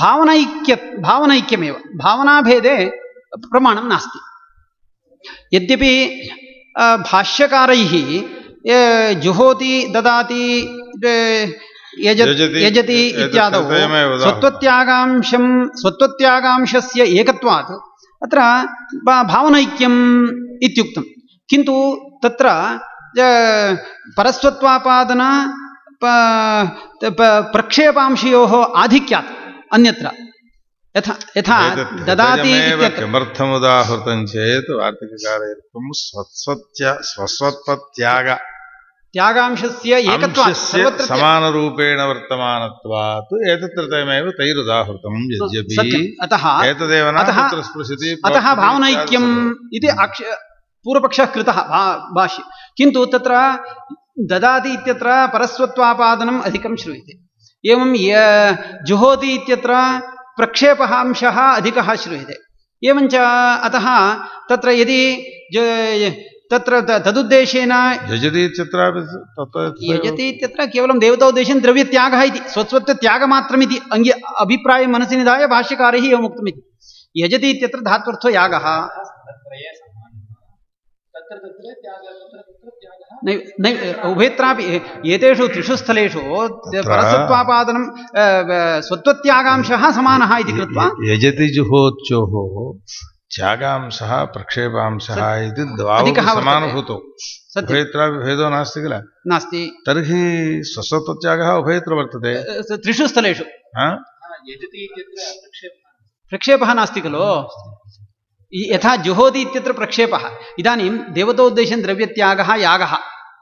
भावनैक्य, भावनैक्यमेव। भावनाभेदे प्रमाणं नास्ति। यद्यपि भाष्यकारैः जुहोति, ददाति यजत् इत्यादौ। स्वत्वत्यागांशं स्वत्वत्यागांशस्य एकत्वात्। अत्र भावनैक्यम् इत्युक्तं किन्तु तत्र परस्वत्वापादन प्रक्षेपांशयोः आधिक्यात् अन्यत्र। यथा यथा ददाति किमर्थमुदाहृतं चेत् वार्तिककारयित्वं स्वस्वत्य स्वस्वत्वत्याग त्यागांशस्य एकत्वात् समानरूपेण वर्तमानत्वात् एतत्रतमेव तैरुदाहृतं यद्यपि अतः एतदेव न तत्र स्पृशति अतः भावनैक्यम् इति अक्ष पूर्वपक्षः कृतः भाष्ये किन्तु तत्र ददाति इत्यत्र परस्वत्वापादनम् अधिकं श्रूयते एवं य जुहोति इत्यत्र प्रक्षेपः अंशः अधिकः श्रूयते एवञ्च अतः तत्र यदि तत्र तदुद्देशेन यजति इत्यत्रापि तत्र यजति इत्यत्र केवलं देवतोद्देशं द्रव्यत्यागः इति स्वस्वत्वत्यागमात्रमिति अङ्गी अभिप्रायं मनसि निधाय भाष्यकारैः एवमुक्तमिति यजति इत्यत्र धात्वर्थो यागः। नैव उभयत्रापि एतेषु त्रिषु स्थलेषु परसत्वापादनं स्वत्वत्यागांशः समानः इति कृत्वा यजति जुहोच्योः। त्यागांशः प्रक्षेपांशः इति वर्तते। समानुभूतौ। भेदो नास्ति किल? नास्ति। तर्हि स्वस्वत्वत्यागः उभयत्र वर्तते। त्रिषु स्थलेषु। हा? प्रक्षेपः नास्ति खलु? यथा जुहोति इत्यत्र प्रक्षेपः। इदानीं देवतोद्देशं द्रव्यत्यागः यागः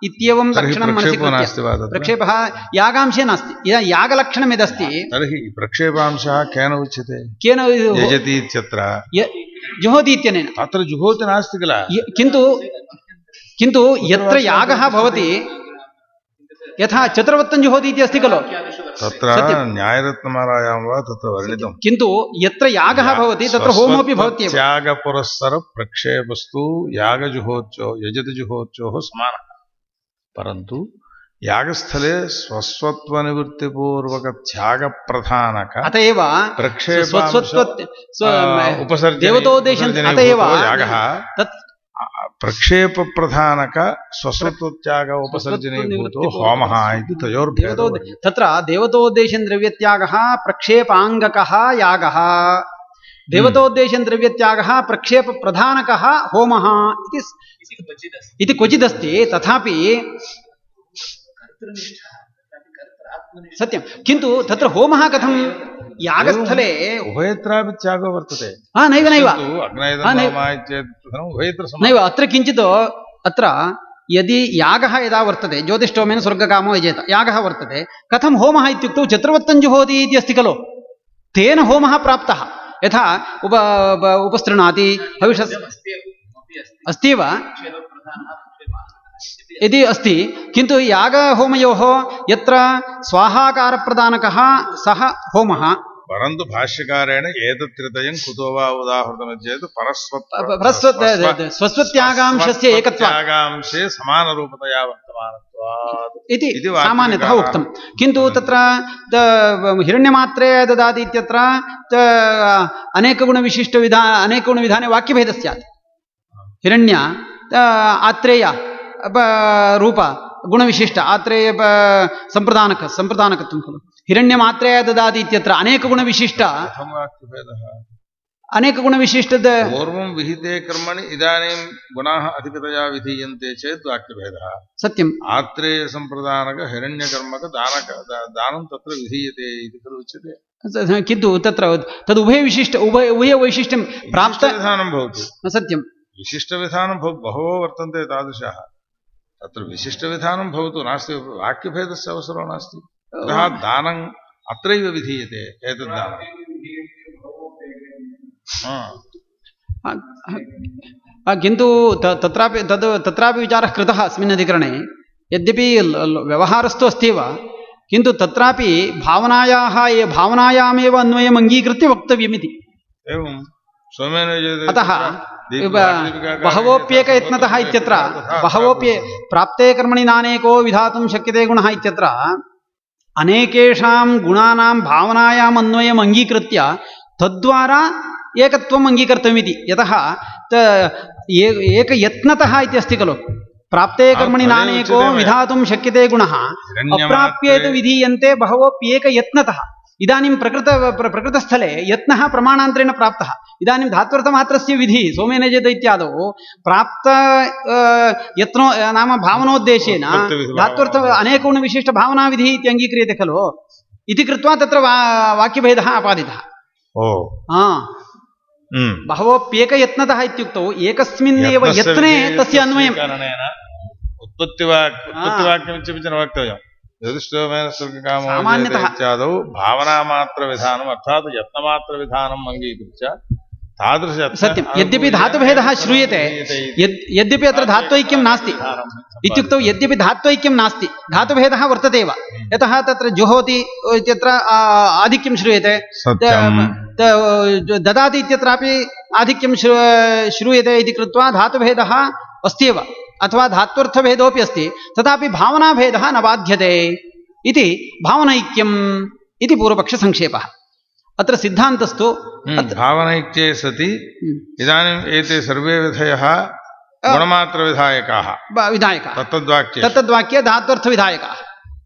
इत्येवं लक्षणं मनसि प्रक्षेपः यागांशे नास्ति। इदा यागलक्षणं यदस्ति तर्हि प्रक्षेपांशः केन उच्यते? केन यजति इत्यत्र? य- जुहोति इत्यनेन अत्र जुहोति नास्ति किल? किन्तु किन्तु यत्र यागः भवति यथा चतुर्वत्तं जुहोति इति अस्ति खलु? तत्र न्यायरत्नमालायां वा तत्र वर्णितं किन्तु यत्र यागः भवति तत्र होमोऽपि भवत्येव। त्यागपुरस्सर प्रक्षेपस्तु यागजुहोच्यो यजति जुहोच्योः समानः। परन्तु यागस्थले स्वस्वत्वनिवृत्तिपूर्वक त्यागप्रधानक अत एव स्वस्वत्व देवतोद्देशं अत एव यागः। तत् प्रक्षेपप्रधानक स्वस्वत्वत्याग उपसर्जनीभूतो होमः इति तयोर्भेदो। तत्र देवतोद्देशं द्रव्यत्यागः प्रक्षेपाङ्गकः यागः। देवतोद्देशं द्रव्यत्यागः प्रक्षेपप्रधानकः होमः। इति क्वचिदस्ति। तथापि सत्यं। किन्तु तत्र होमः कथं यागस्थले उभयत्रापि त्यागो वर्तते। हा नैव नैव। नैव- अत्र किञ्चित् अत्र यदि यागः यदा वर्तते ज्योतिष्टोमेन स्वर्गकामो यजेत यागः वर्तते कथं होमः इत्युक्तौ चतुर्वत्तं जुहोति इति अस्ति खलु? तेन होमः प्राप्तः। यथा उप उप- उपस्तृणाति भविष्यत् अस्ति। वा यदि अस्ति किन्तु यागहोमयोः यत्र स्वाहाकारप्रदानकः सः होमः। परन्तु भाष्यकारेण एतत्रितयं कुतो वा उदाहृतमिति चेत् परस्वत् स्वस्वत्यागांशस्य एकत्वात् त्यागांशे समानरूपतया वर्तमानत्वात् इति। सामान्यतः उक्तं। किन्तु तत्र द- हिरण्यमात्रे ददाति इत्यत्र अनेकगुणविशिष्टविधा अनेकगुणविधाने वाक्यभेदः स्यात्। हिरण्य त- आत्रेय ब- रूप गुणविशिष्ट आत्रेय ब- सम्प्रदानक सम्प्रदानकत्वं खलु हिरण्यमात्रेय ददाति इत्यत्र अनेकगुणविशिष्ट कथमवाक्यभेदः अनेकगुणविशिष्ट पूर्वं विहिते कर्मणि इदानीं गुणाः अधिकतया विधीयन्ते चेत् वाक्यभेदः सत्यम् आत्रेयसम्प्रदानक हिरण्यकर्मक दानक दा- दानं तत्र विधीयते इति खलु उच्यते किन्तु तत्र तदुभयविशिष्ट उभय उभयवैशिष्ट्यं प्राप्त विशिष्टविधानं भवति सत्यं विशिष्टविधानं बहवो वर्तन्ते तादृशाः तत्र विशिष्टविधानं भवतु नास्ति वाक्यभेदस्य अवसरो नास्ति। अतः दानम् अत्रैव विधीयते एतद् दानं। अ- किन्तु तत्रापि तद् तत्रापि विचारः कृतः अस्मिन् अधिकरणे। यद्यपि व्यवहारस्तु अस्ति एव किन्तु तत्रापि भावनायाः ये भावनायामेव अन्वयम् अङ्गीकृत्य वक्तव्यमिति। एवं। अतः दीप- ब- दीपिकाकारे इत्यत्र तथा बहवोऽप्ये प्राप्ते कर्मणि नानेको विधातुं शक्यते गुणः इत्यत्र अनेकेषां गुणानां भावनायाम् अन्वयम् अङ्गीकृत्य तद्वारा एकत्वम् अङ्गीकर्तव्यमिति। यतः एकयत्नतः इति अस्ति खलु। प्राप्ते कर्मणि नानेको विधातुं शक्यते गुणः। अप्राप्येत विधीयन्ते बहवोऽप्येकयत्नतः इदानीं प्रकृत प्रकृतस्थले यत्नः प्रमाणान्तरेण प्राप्तः। इदानीं धात्वर्थमात्रस्य विधिः सोमेन चेत् इत्यादौ प्राप्त यत्नो नाम भावनोद्देशेन। धात्वर्थ अनेकगुणविशिष्टभावनाविधिः इति अङ्गीक्रियते खलु। इति कृत्वा तत्र वा वाक्यभेदः आपादितः ओ। हा। हम्म। बहवोऽप्येकयत्नतः इत्युक्तौ एकस्मिन्नेव यत्ने तस्य अन्वयं उत्पत्तिवाक् उत्पत्तिवाक्यमित्यपि न वक्तव्यम्। विजयते इत्यादौ भावनामात्रविधानम् अर्थात् यत्नमात्रविधानम् अङ्गीकृत्य तादृश सत्यं यद्यपि धातुभेदः श्रूयते यद्यपि अत्र धात्वैक्यं नास्ति। इत्युक्तौ यद्यपि धात्वैक्यं नास्ति धातुभेदः वर्तते एव। यतः तत्र जुहोति इत्यत्र आधिक्यं श्रूयते। ददाति इत्यत्रापि आधिक्यं श्रू श्रूयते इति कृत्वा धातुभेदः अस्ति एव अथवा धात्वर्थभेदोऽपि अस्ति तथापि भावनाभेदः न बाध्यते इति भावनैक्यम् इति पूर्वपक्षसङ्क्षेपः अत्र सिद्धान्तस्तु हम्म, भावनैक्ये सति हम्म, इदानीम् एते सर्वे विधयः गुणमात्रविधायकाः। विधायकः। तत्तद्वाक्ये तत्तद्वाक्ये धात्वर्थविधायकः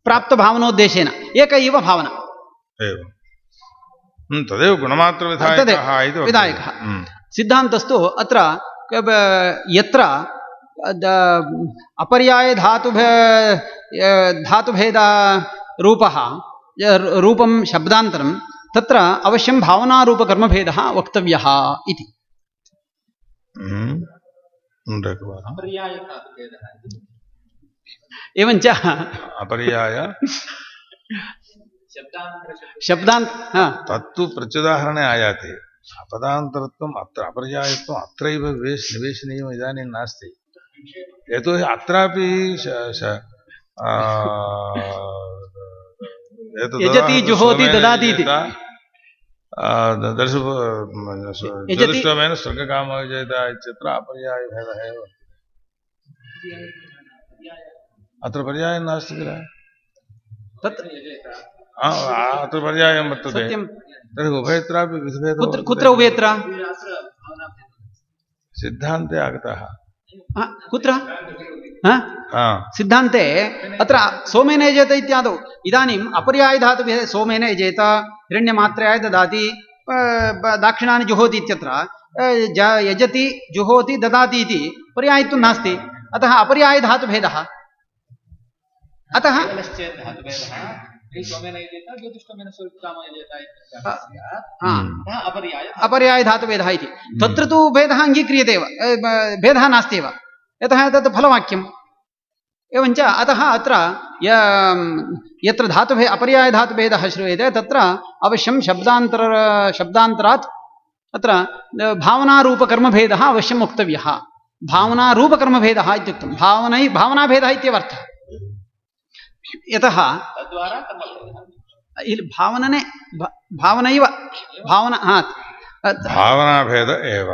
प्राप्तभावनोद्देशेन एक एव भावना। एवं। हम्म, तदेव गुणमात्रविधायकाः इति विधायकः। सिद्धान्तस्तु अत्र यत्र द- अपर्यायधातुभे धातुभेदरूपः य- रूपं शब्दान्तरं तत्र अवश्यं भावनारूपकर्मभेदः वक्तव्यः इति। हम्म। एवञ्च अपर्याय शब्दान्त तत्तु प्रत्युदाहरणे आयाति। अपदान्तरत्वम् अत्र अपर्यायत्वम् अत्रैव विवेश निवेशनीयम् इदानीं नास्ति। यतोहि अत्रापि यजति, जुहोति, ददाति इति। दर्श यजति- ज्योतिष्टोमेन स्वर्गकामो इत्यत्र अपर्यायभेदः एव अत्र पर्यायः नास्ति किल। तत् अत्र पर्यायं वर्तते। तर्हि उभयत्रापि विधिभेदो कुत्र उभयत्र? सिद्धान्ते आगतः। हा, कुत्र हा? हा सिद्धान्ते अत्र सोमेन यजेत इत्यादौ इदानीम् अपर्यायधातुभेद सोमेन यजेत हिरण्यमात्रयाय ददाति दाक्षिणानि जुहोति इत्यत्र यजति जुहोति ददाति इति पर्यायत्वं नास्ति अतः अपर्यायधातुभेदः अतः धातुभेदः यजेत इत्यस्य हा, अतः इति। तत्र तु भेदः अङ्गीक्रियते एव भेदः नास्ति एव यतः तत् फलवाक्यम्। एवञ्च अतः अत्र य- यत्र धातुभे अपर्यायधातुभेदः श्रूयते तत्र अवश्यं शब्दान्तर शब्दान्तरात् अत्र भावनारूपकर्मभेदः अवश्यं वक्तव्यः भावनारूपकर्मभेदः इत्युक्तं भावनै भावनाभेदः इत्येव अर्थः यतः तद्वारा कर्मभेदः ಇಲ್ಲಿ ಭಾವನನೆ ಭ- ಭಾವನೈವ ಭಾವನ ಹಾ ಅದ್- भावनाभेद एव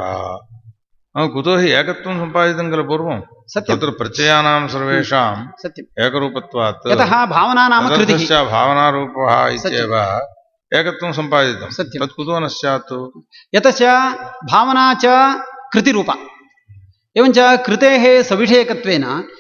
हा, कुतो हि एकत्वं सम्पादितं खलु पूर्वं सत्यं तत्र प्रत्ययानां सर्वेषां सत्यम् एकरूपत्वात् यतः भावना नाम कृतिः तदर्थश्च भावनारूपः इत्येव एकत्वं सम्पादितं सत्यं। तत् कुतो न स्यात् यतश्च भावना च कृतिरूपा एवञ्च कृतेः सविषयकत्वेन आ, फ-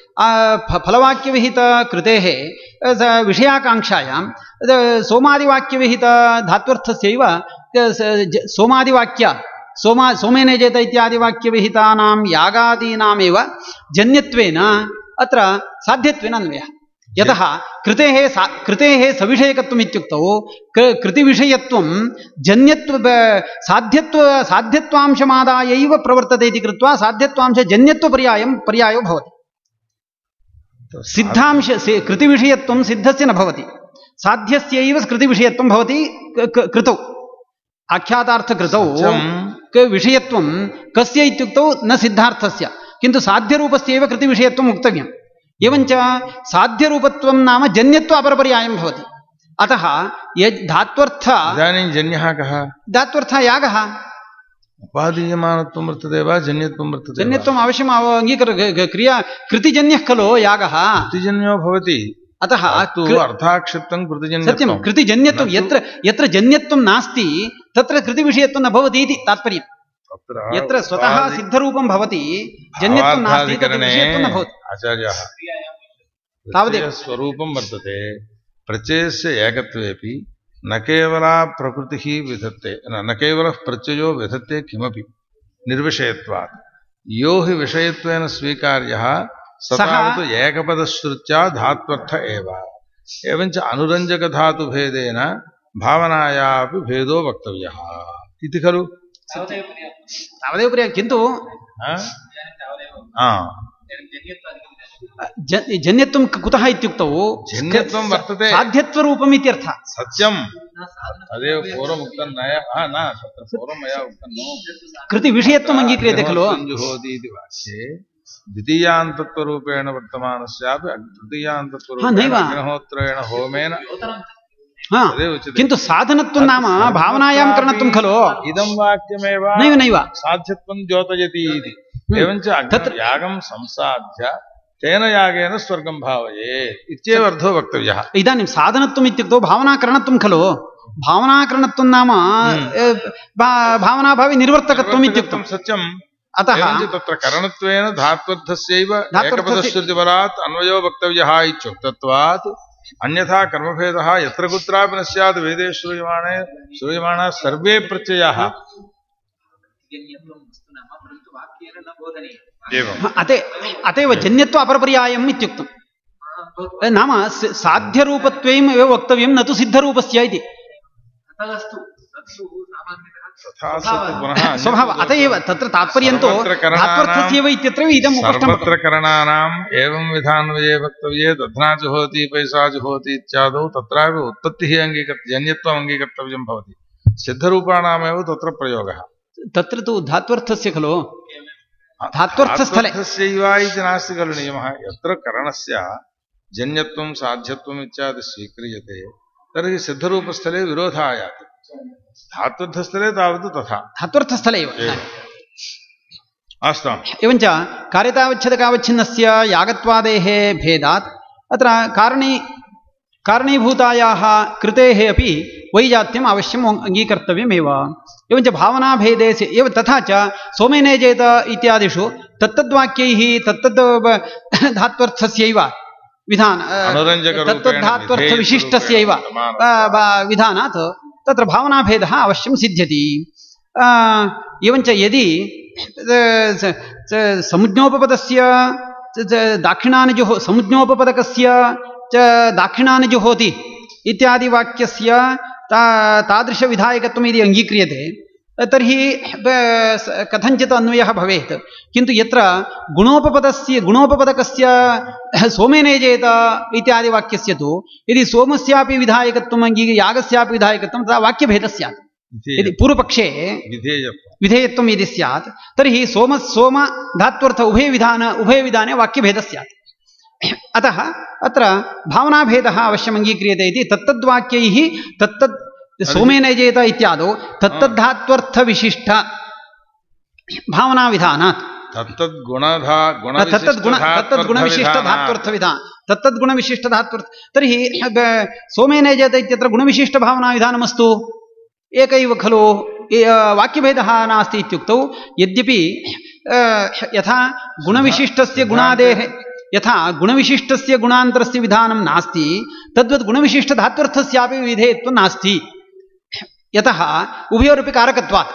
फलवाक्यविहितकृतेः विषयाकाङ्क्षायां सोमादिवाक्यविहितधात्वर्थस्यैव अ, स- ज- सोमादिवाक्य सोमा सोमेने चेत इत्यादिवाक्यविहितानां यागादीनामेव जन्यत्वेन अत्र साध्यत्वेन अन्वयः। यतः कृतेः सा कृतेः सविषयकत्वम् इत्युक्तौ कृतिविषयत्वं जन्यत्व साध्यत्व साध्यत्वांशमादायैव प्रवर्तते इति कृत्वा साध्यत्वांशजन्यत्वपर्यायं पर्यायो भवति। सिद्धांश सि- कृतिविषयत्वं सिद्धस्य न भवति। साध्यस्यैव कृतिविषयत्वं भवति कृतौ। आख्यातार्थकृतौ सत्यं क- विषयत्वं कस्य इत्युक्तौ न सिद्धार्थस्य किन्तु साध्यरूपस्यैव कृतिविषयत्वम् उक्तव्यम्। एवञ्च साध्यरूपत्वं नाम जन्यत्व अपरपर्यायं भवति। अतः यद् धात्वर्थ इदानीं जन्यः कः? धात्वर्थ यागः। उपादीयमानत्वं वर्तते वा जन्यत्वं वर्तते जन्यत्वम् अवश्यम् अङ्गीकर ग- ग- क्रिया कृतिजन्यः खलु यागः। कृतिजन्यो भवति। अतः तु अर्थाक्षिप्तं सत्यं कृतिजन्यत्वं कृतिजन्यत्वं न तु- यत्र यत्र जन्यत्वं नास्ति तत्र कृतिविषयत्वं न भवति इति यत्र स्वतः सिद्धरूपं भवति जन्यत्वं नास्ति न भवति। आचार्याः तावदेव। स्वरूपं वर्तते प्रत्ययस्य एकत्वेपि न केवला प्रकृतिः विधत्ते न न केवलः प्रत्ययो विधत्ते किमपि निर्विषयत्वात्। यो हि विषयत्वेन स्वीकार्यः स सः- तावत् एकपदश्रुत्या धात्वर्थ एव। एवञ्च अनुरञ्जकधातुभेदेन भावनायापि भेदो वक्तव्यः। इति खलु? तावदेव किन्तु जन्यत्वं कुतः इत्युक्तौ? जन्यत्वं वर्तते। साध्यत्वरूपम् इत्यर्थः सत्यं तदेव पूर्वम् उक्तं नय हा न तत्र पूर्वं मया उक्तं कृतिविषयत्वम् अङ्गीक्रियते खलु? जुहोति इति वाक्ये। द्वितीयान्तत्वरूपेण वर्तमानस्यापि तृतीयान्तत्वरूपेण होमेन। हा किन्तु साधनत्वं नाम भावनायां करणत्वं खलु? इदं वाक्यमेव नैव नैव। साध्यत्वं द्योतयति इति। हम्म। एवञ्च तत्र- यागं संसाध्य तेन यागेन स्वर्गं भावयेत् इत्येव अर्थो वक्तव्यः। इदानीं साधनत्वम् इत्युक्तौ भावनाकरणत्वं खलु। भावनाकरणत्वं नाम भा- भावनाभावे निर्वर्तकत्वम् इत्युक्तम् सत्यं अतः तत्र करणत्वेन धात्वर्थस्यैव एकपदश्रुतिबलात् अन्वयो वक्तव्यः इत्युक्तत्वात् अन्यथा कर्मभेदः यत्र कुत्रापि न स्यात् वेदे श्रूयमाणे श्रूयमाणाः सर्वे प्रत्ययाः। जन्यत्वं वस्तु नाम परन्तु वाक्येन न बोधनीयम्। अते अतएव जन्यत्व अपरपर्यायम् इत्युक्तम्। भवतु नाम स- साध्यरूपत्वेन एव वक्तव्यं न तु सिद्धरूपस्य इति। स्वभाव। अत एव तत्र तात्पर्यं तु धात्वर्थस्यैव इत्यत्र इदम् उपष्टं सर्वत्र करणानाम् एवं विधान्वये वक्तव्ये दध्ना जुहोति पैसा जुहोति इत्यादौ धात्वर्थस्थले धात्वर्थस्यैव इति नास्ति खलु नियमः यत्र करणस्य जन्यत्वं साध्यत्वम् इत्यादि स्वीक्रियते तर्हि सिद्धरूपस्थले विरोधः आयाति धात्वर्थस्थले तावत् तथा धात्वर्थस्थले एव अस्तु एवञ्च कार्यतावच्छेदकावच्छिन्नस्य यागत्वादेः भेदात् अत्र कारणी कारणीभूतायाः कृतेः अपि वैजात्यम् अवश्यम् अङ्गीकर्तव्यमेव। एवञ्च भावनाभेदे एव तथा च सोमेने चेत इत्यादिषु तत्तद्वाक्यैः तत्तद् धात्वर्थस्यैव विधान तत्तद्धात्वर्थविशिष्टस्यैव विधानात् तत्र भावनाभेदः अवश्यं सिद्ध्यति। एवञ्च यदि संज्ञोपपदस्य च संज्ञोपपदकस्य च दाक्षिणानिजुहोति इत्यादि वाक्यस्य ता तादृशविधायकत्वम् यदि अङ्गीक्रियते। तर्हि कथञ्चित् अन्वयः भवेत्। किन्तु यत्र गुणोपपदस्य गुणोपपदकस्य सोमेने चेत इत्यादि तु यदि सोमस्यापि विधायकत्वम् अङ्गी यागस्यापि विधायकत्वं तदा वाक्यभेदः स्यात्। यदि पूर्वपक्षे विधेयत्वं यदि स्यात् तर्हि सोम सोम धात्वर्थ उभयविधान उभयविधाने वाक्यभेदः स्यात्। अतः अत्र भावनाभेदः अवश्यम् अङ्गीक्रियते इति तत्तद्वाक्यैः तत्तद् सोमेन जेत इत्यादौ तत्तद्धात्वर्थविशिष्ट भावनाविधानात्। तत्तद्गुणधा तत्तद्गुण तत्तद्गुणविशिष्टधात्वर्थविधान। तत्तद्गुणविशिष्टधात्वर्थ तर्हि सोमेन जेत इत्यत्र गुणविशिष्टभावनाविधानमस्तु। एक एव खलु वाक्यभेदः नास्ति इत्युक्तौ। यद्यपि यथा गुणविशिष्टस्य गुणादेः यथा गुणविशिष्टस्य गुणान्तरस्य विधानं नास्ति तद्वत् गुणविशिष्टधात्वर्थस्यापि विधेयत्वं नास्ति। यतः उभयोरपि कारकत्वात्।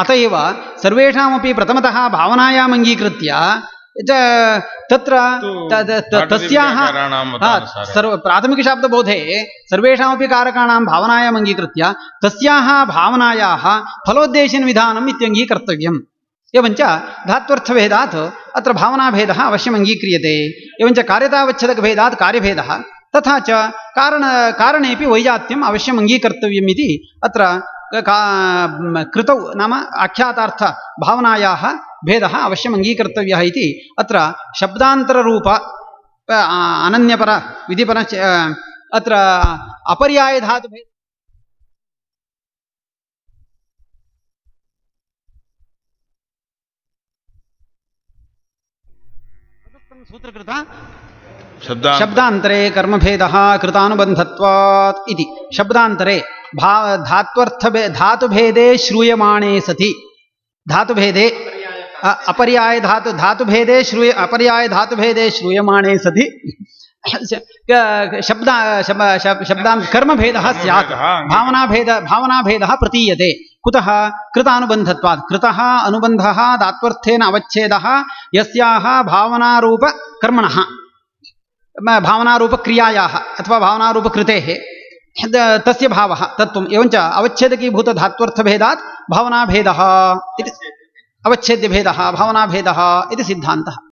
अत एव सर्वेषामपि प्रथमतः भावनायाम् अङ्गीकृत्य तत्र तस्याः। सर्व प्राथमिकशाब्दबोधे सर्वेषामपि कारकाणां भावनायाम् अङ्गीकृत्य तस्याः भावनायाः फलोद्देशन विधानम् इत्यङ्गीकर्तव्यम्। एवञ्च धात्वर्थभेदात् अत्र भावनाभेदः अवश्यम् अङ्गीक्रियते, एवञ्च कार्यतावच्छेदकभेदात् कार्यभेदः, तथा च कारण कारणेपि वैजात्यम् अवश्यम् अङ्गीकर्तव्यम् इति अत्र कृतौ नाम आख्यातार्थभावनायाः भेदः अवश्यम् अङ्गीकर्तव्यः इति अत्र शब्दान्तररूप अनन्यपर विधिपर अत्र अपर्यायधातुभेद सूत्रकृता? शब्दान् शब्दान्तरे कर्मभेदः कृतानुबन्धत्वात् इति। शब्दान्तरे भा धात्वर्थभे धातुभेदे श्रूयमाणे सति। धातुभेदे अ- अपर्याय धातु धातुभेदे श्रूय अपर्याय धातुभेदे श्रूयमाणे सति। शब्दा शब शब- शब्दान् कर्मभेदः स्यात्। भावनाभेद भावनाभेदः प्रतीयते। कुतः कृतानुबन्धत्वात्? कृतः अनुबन्धः धात्वर्थेन अवच्छेदः, यस्याः भावनारूपकर्मणः भावनारूपक्रियायाः अथवा भावनारूपकृतेः तस्य भावः, तत्त्वम्, एवञ्च अवच्छेदकीभूतधात्वर्थभेदात् भावनाभेदः इति, अवच्छेद्यभेदः, भावनाभेदः इति सिद्धान्तः।